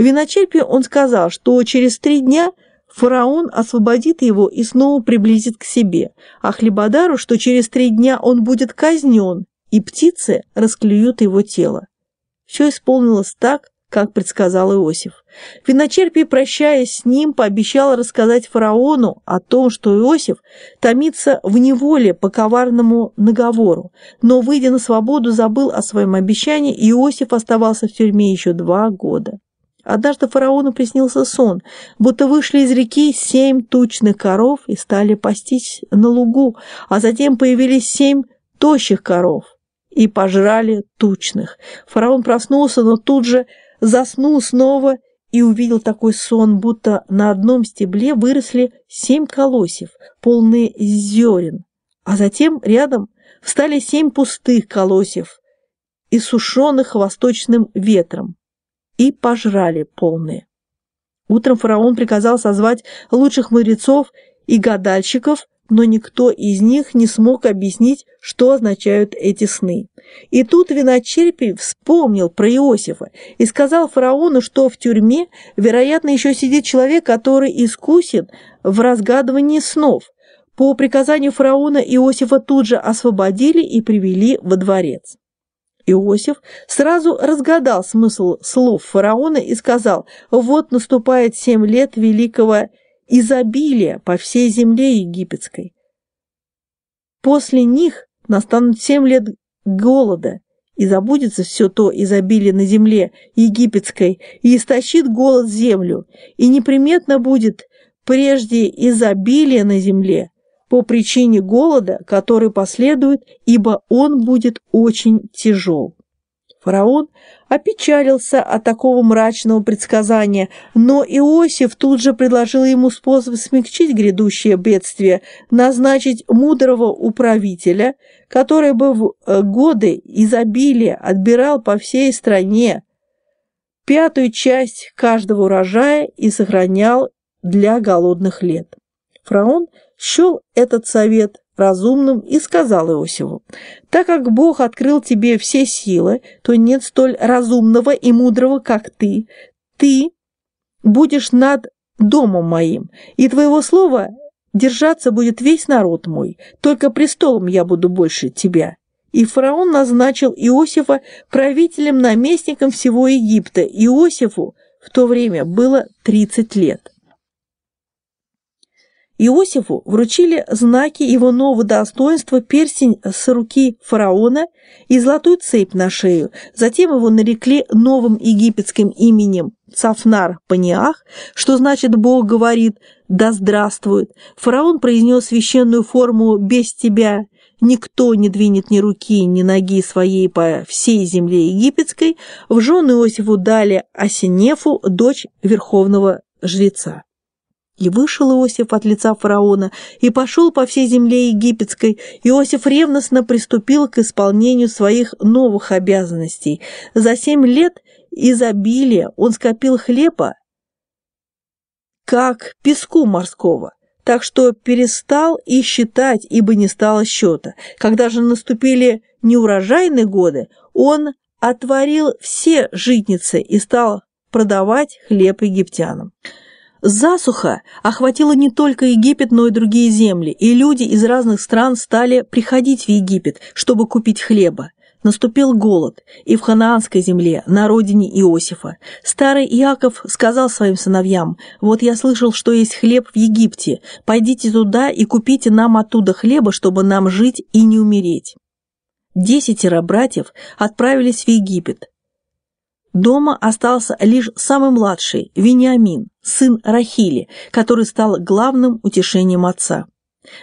Виночерпию он сказал, что через три дня фараон освободит его и снова приблизит к себе, а хлебодару, что через три дня он будет казнен, и птицы расклюют его тело. Все исполнилось так, как предсказал Иосиф. Виночерпий, прощаясь с ним, пообещал рассказать фараону о том, что Иосиф томится в неволе по коварному наговору, но, выйдя на свободу, забыл о своем обещании, и Иосиф оставался в тюрьме еще два года. Однажды фараону приснился сон, будто вышли из реки семь тучных коров и стали пастись на лугу, а затем появились семь тощих коров и пожрали тучных. Фараон проснулся, но тут же заснул снова и увидел такой сон, будто на одном стебле выросли семь колосьев, полные зерен, а затем рядом встали семь пустых колосьев, иссушенных восточным ветром, и пожрали полные. Утром фараон приказал созвать лучших мудрецов и гадальщиков но никто из них не смог объяснить, что означают эти сны. И тут виночерпий вспомнил про Иосифа и сказал фараону, что в тюрьме, вероятно, еще сидит человек, который искусен в разгадывании снов. По приказанию фараона Иосифа тут же освободили и привели во дворец. Иосиф сразу разгадал смысл слов фараона и сказал, вот наступает семь лет великого изобилия по всей земле египетской. После них настанут семь лет голода, и забудется все то изобилие на земле египетской, и истощит голод землю, и неприметно будет прежде изобилие на земле по причине голода, который последует, ибо он будет очень тяжел. Фараон опечалился от такого мрачного предсказания, но Иосиф тут же предложил ему способ смягчить грядущее бедствие, назначить мудрого управителя, который бы в э, годы изобилия отбирал по всей стране пятую часть каждого урожая и сохранял для голодных лет. Фараон счел этот совет разумным и сказал Иосифу, «Так как Бог открыл тебе все силы, то нет столь разумного и мудрого, как ты. Ты будешь над домом моим, и твоего слова держаться будет весь народ мой, только престолом я буду больше тебя». И фараон назначил Иосифа правителем-наместником всего Египта. Иосифу в то время было 30 лет. Иосифу вручили знаки его нового достоинства, перстень с руки фараона и золотую цепь на шею. Затем его нарекли новым египетским именем Цафнар Паниах, что значит «Бог говорит, да здравствует». Фараон произнес священную форму «без тебя». Никто не двинет ни руки, ни ноги своей по всей земле египетской. В жены Иосифу дали Асинефу, дочь верховного жреца. И вышел Иосиф от лица фараона и пошел по всей земле египетской. Иосиф ревностно приступил к исполнению своих новых обязанностей. За семь лет изобилия он скопил хлеба, как песку морского, так что перестал и считать, ибо не стало счета. Когда же наступили неурожайные годы, он отворил все житницы и стал продавать хлеб египтянам. Засуха охватила не только Египет, но и другие земли, и люди из разных стран стали приходить в Египет, чтобы купить хлеба. Наступил голод, и в ханаанской земле, на родине Иосифа. Старый Иаков сказал своим сыновьям, «Вот я слышал, что есть хлеб в Египте. Пойдите туда и купите нам оттуда хлеба, чтобы нам жить и не умереть». Десятеро братьев отправились в Египет. Дома остался лишь самый младший, Вениамин, сын Рахили, который стал главным утешением отца.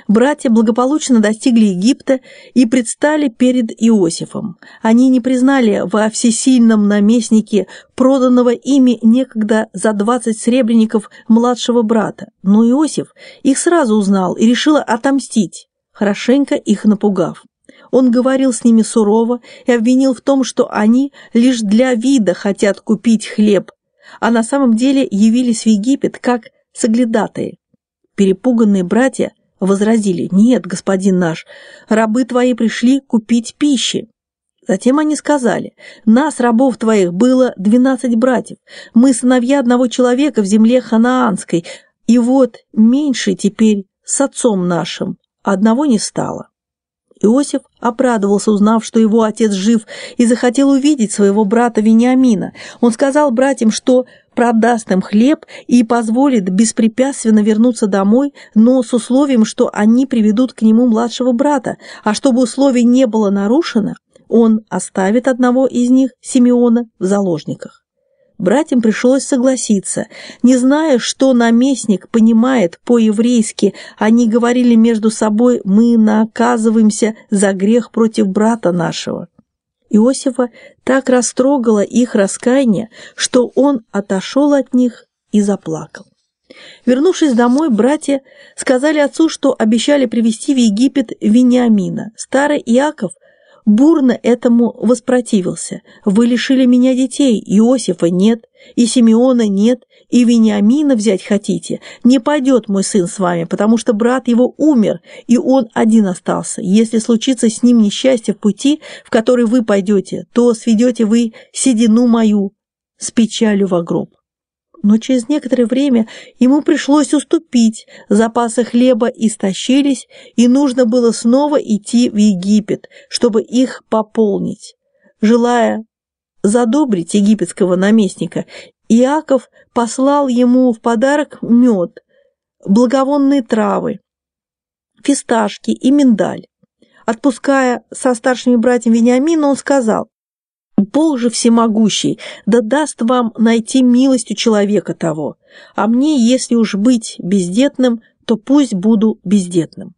Братья благополучно достигли Египта и предстали перед Иосифом. Они не признали во всесильном наместнике проданного ими некогда за двадцать сребреников младшего брата, но Иосиф их сразу узнал и решил отомстить, хорошенько их напугав. Он говорил с ними сурово и обвинил в том, что они лишь для вида хотят купить хлеб, а на самом деле явились в Египет как соглядатые. Перепуганные братья возразили, «Нет, господин наш, рабы твои пришли купить пищи». Затем они сказали, «Нас, рабов твоих, было двенадцать братьев, мы сыновья одного человека в земле ханаанской, и вот меньше теперь с отцом нашим, одного не стало». Иосиф обрадовался, узнав, что его отец жив, и захотел увидеть своего брата Вениамина. Он сказал братьям, что продаст им хлеб и позволит беспрепятственно вернуться домой, но с условием, что они приведут к нему младшего брата, а чтобы условие не было нарушено, он оставит одного из них, Симеона, в заложниках. Братьям пришлось согласиться. Не зная, что наместник понимает по-еврейски, они говорили между собой «мы наказываемся за грех против брата нашего». Иосифа так растрогало их раскаяние, что он отошел от них и заплакал. Вернувшись домой, братья сказали отцу, что обещали привезти в Египет Вениамина. Старый Иаков – бурно этому воспротивился. Вы лишили меня детей, Иосифа нет, и Симеона нет, и Вениамина взять хотите. Не пойдет мой сын с вами, потому что брат его умер, и он один остался. Если случится с ним несчастье в пути, в который вы пойдете, то сведете вы седину мою с печалью во гроб но через некоторое время ему пришлось уступить, запасы хлеба истощились, и нужно было снова идти в Египет, чтобы их пополнить. Желая задобрить египетского наместника, Иаков послал ему в подарок мед, благовонные травы, фисташки и миндаль. Отпуская со старшими братьями Вениамина, он сказал, Бог же всемогущий, да даст вам найти милость у человека того, а мне, если уж быть бездетным, то пусть буду бездетным.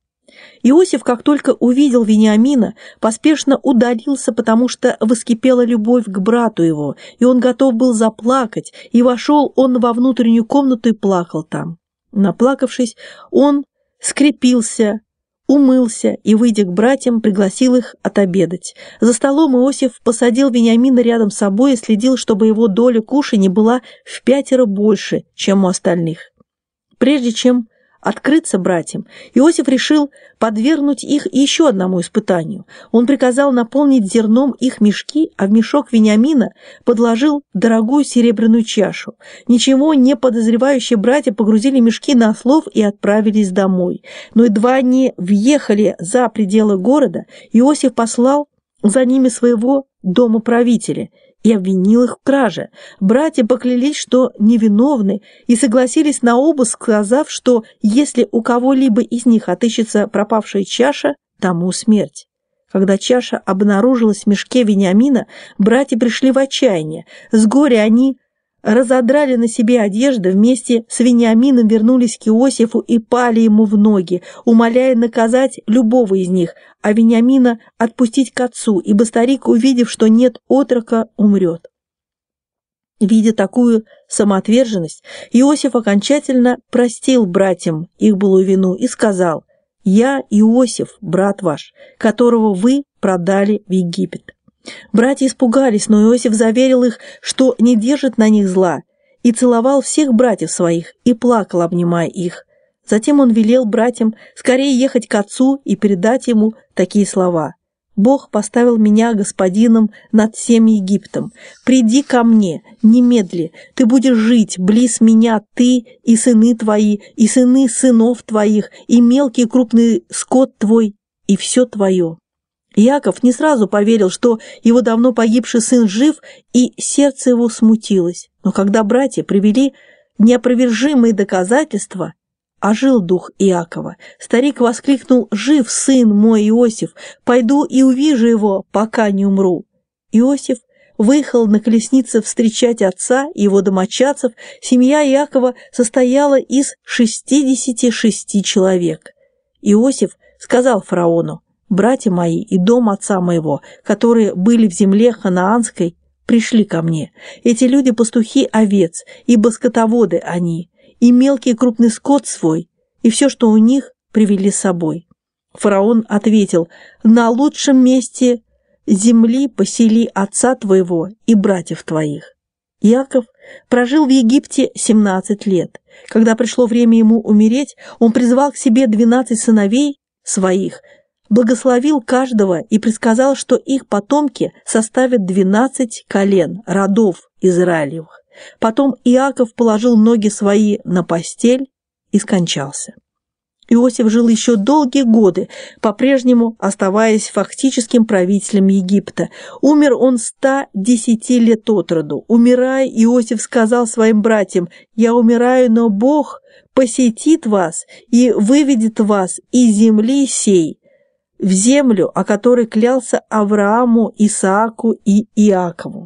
Иосиф, как только увидел Вениамина, поспешно удалился, потому что воскипела любовь к брату его, и он готов был заплакать, и вошел он во внутреннюю комнату и плакал там. Наплакавшись, он скрепился, умылся и, выйдя к братьям, пригласил их отобедать. За столом Иосиф посадил Вениамина рядом с собой и следил, чтобы его доля кушаний была в пятеро больше, чем у остальных. Прежде чем открыться братьям, Иосиф решил подвергнуть их еще одному испытанию. Он приказал наполнить зерном их мешки, а в мешок Вениамина подложил дорогую серебряную чашу. Ничего не подозревающие братья погрузили мешки на ослов и отправились домой. Но едва они въехали за пределы города, Иосиф послал за ними своего домоправителя – и обвинил их в краже. Братья поклялись, что невиновны, и согласились на обыск, сказав, что если у кого-либо из них отыщется пропавшая чаша, тому смерть. Когда чаша обнаружилась в мешке Вениамина, братья пришли в отчаяние. С горя они разодрали на себе одежды, вместе с Вениамином вернулись к Иосифу и пали ему в ноги, умоляя наказать любого из них, а Вениамина отпустить к отцу, ибо старик, увидев, что нет отрока, умрет. Видя такую самоотверженность, Иосиф окончательно простил братьям их былую вину и сказал, «Я Иосиф, брат ваш, которого вы продали в Египет». Братья испугались, но Иосиф заверил их, что не держит на них зла, и целовал всех братьев своих, и плакал, обнимая их. Затем он велел братьям скорее ехать к отцу и передать ему такие слова. «Бог поставил меня господином над всем Египтом. Приди ко мне, немедли, ты будешь жить близ меня, ты и сыны твои, и сыны сынов твоих, и мелкий крупный скот твой, и все твое». Яков не сразу поверил, что его давно погибший сын жив, и сердце его смутилось. Но когда братья привели неопровержимые доказательства, ожил дух Иакова. Старик воскликнул «Жив сын мой Иосиф! Пойду и увижу его, пока не умру!» Иосиф выехал на колеснице встречать отца и его домочадцев. Семья Иакова состояла из 66 человек. Иосиф сказал фараону братья мои и дом отца моего, которые были в земле ханаанской, пришли ко мне. Эти люди пастухи овец, ибо скотоводы они, и мелкий крупный скот свой, и все, что у них, привели с собой. Фараон ответил, на лучшем месте земли посели отца твоего и братьев твоих. Яков прожил в Египте 17 лет. Когда пришло время ему умереть, он призвал к себе 12 сыновей своих, благословил каждого и предсказал, что их потомки составят двенадцать колен, родов Израилевых. Потом Иаков положил ноги свои на постель и скончался. Иосиф жил еще долгие годы, по-прежнему оставаясь фактическим правителем Египта. Умер он 110 лет от роду. Умирая, Иосиф сказал своим братьям, «Я умираю, но Бог посетит вас и выведет вас из земли сей, в землю, о которой клялся Аврааму, Исааку и Иакову».